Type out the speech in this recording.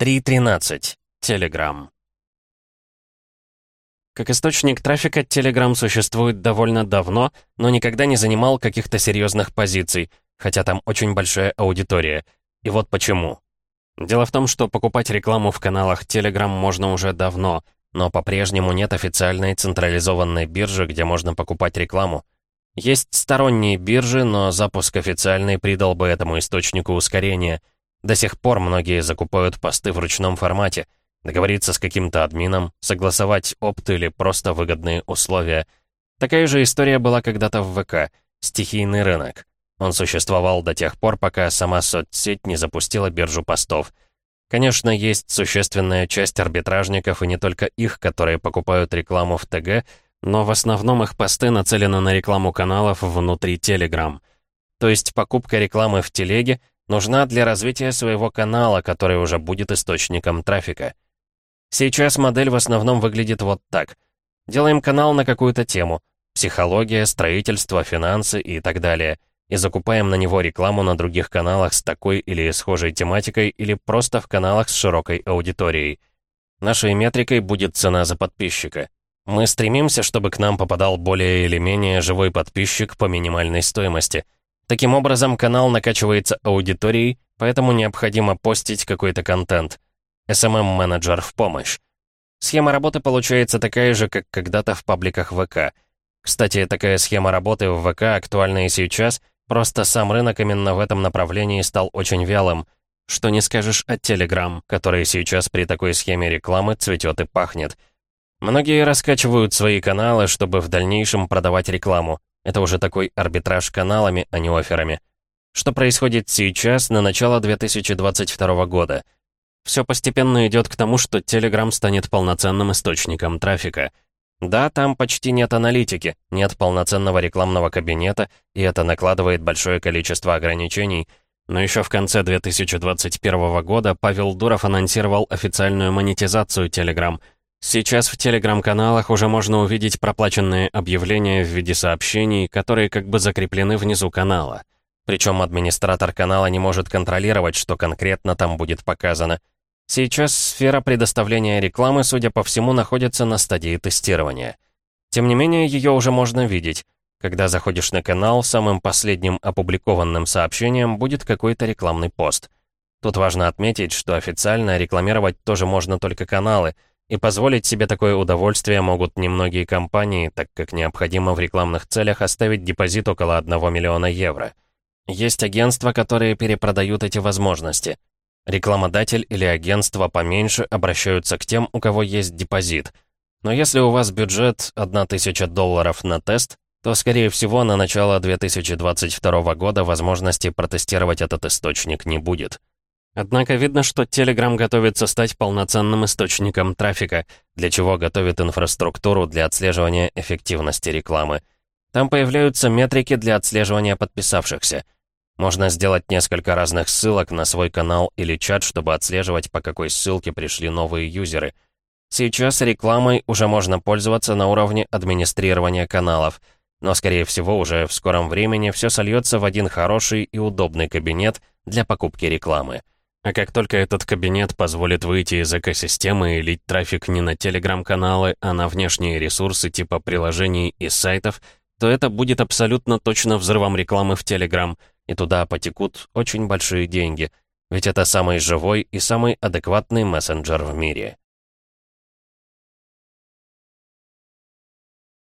3.13. Telegram. Как источник трафика, Telegram существует довольно давно, но никогда не занимал каких-то серьезных позиций, хотя там очень большая аудитория. И вот почему. Дело в том, что покупать рекламу в каналах Telegram можно уже давно, но по-прежнему нет официальной централизованной биржи, где можно покупать рекламу. Есть сторонние биржи, но запуск официальный придал бы этому источнику ускорения — до сих пор многие закупают посты в ручном формате. Договориться с каким-то админом, согласовать опт или просто выгодные условия. Такая же история была когда-то в ВК. Стихийный рынок. Он существовал до тех пор, пока сама соцсеть не запустила биржу постов. Конечно, есть существенная часть арбитражников, и не только их, которые покупают рекламу в ТГ, но в основном их посты нацелены на рекламу каналов внутри Telegram. То есть покупка рекламы в телеге нужна для развития своего канала, который уже будет источником трафика. Сейчас модель в основном выглядит вот так. Делаем канал на какую-то тему. Психология, строительство, финансы и так далее. И закупаем на него рекламу на других каналах с такой или схожей тематикой или просто в каналах с широкой аудиторией. Нашей метрикой будет цена за подписчика. Мы стремимся, чтобы к нам попадал более или менее живой подписчик по минимальной стоимости – Таким образом, канал накачивается аудиторией, поэтому необходимо постить какой-то контент. SMM-менеджер в помощь. Схема работы получается такая же, как когда-то в пабликах ВК. Кстати, такая схема работы в ВК актуальна и сейчас, просто сам рынок именно в этом направлении стал очень вялым. Что не скажешь о Telegram, который сейчас при такой схеме рекламы цветет и пахнет. Многие раскачивают свои каналы, чтобы в дальнейшем продавать рекламу. Это уже такой арбитраж каналами, а не офферами. Что происходит сейчас, на начало 2022 года? Все постепенно идет к тому, что Telegram станет полноценным источником трафика. Да, там почти нет аналитики, нет полноценного рекламного кабинета, и это накладывает большое количество ограничений, но еще в конце 2021 года Павел Дуров анонсировал официальную монетизацию Telegram — Сейчас в телеграм-каналах уже можно увидеть проплаченные объявления в виде сообщений, которые как бы закреплены внизу канала. Причем администратор канала не может контролировать, что конкретно там будет показано. Сейчас сфера предоставления рекламы, судя по всему, находится на стадии тестирования. Тем не менее, ее уже можно видеть. Когда заходишь на канал, самым последним опубликованным сообщением будет какой-то рекламный пост. Тут важно отметить, что официально рекламировать тоже можно только каналы — и позволить себе такое удовольствие могут немногие компании, так как необходимо в рекламных целях оставить депозит около 1 миллиона евро. Есть агентства, которые перепродают эти возможности. Рекламодатель или агентство поменьше обращаются к тем, у кого есть депозит. Но если у вас бюджет 1000 долларов на тест, то, скорее всего, на начало 2022 года возможности протестировать этот источник не будет. Однако видно, что Telegram готовится стать полноценным источником трафика, для чего готовит инфраструктуру для отслеживания эффективности рекламы. Там появляются метрики для отслеживания подписавшихся. Можно сделать несколько разных ссылок на свой канал или чат, чтобы отслеживать, по какой ссылке пришли новые юзеры. Сейчас рекламой уже можно пользоваться на уровне администрирования каналов, но, скорее всего, уже в скором времени все сольется в один хороший и удобный кабинет для покупки рекламы. А как только этот кабинет позволит выйти из экосистемы и лить трафик не на телеграм-каналы, а на внешние ресурсы типа приложений и сайтов, то это будет абсолютно точно взрывом рекламы в Телеграм, и туда потекут очень большие деньги, ведь это самый живой и самый адекватный мессенджер в мире.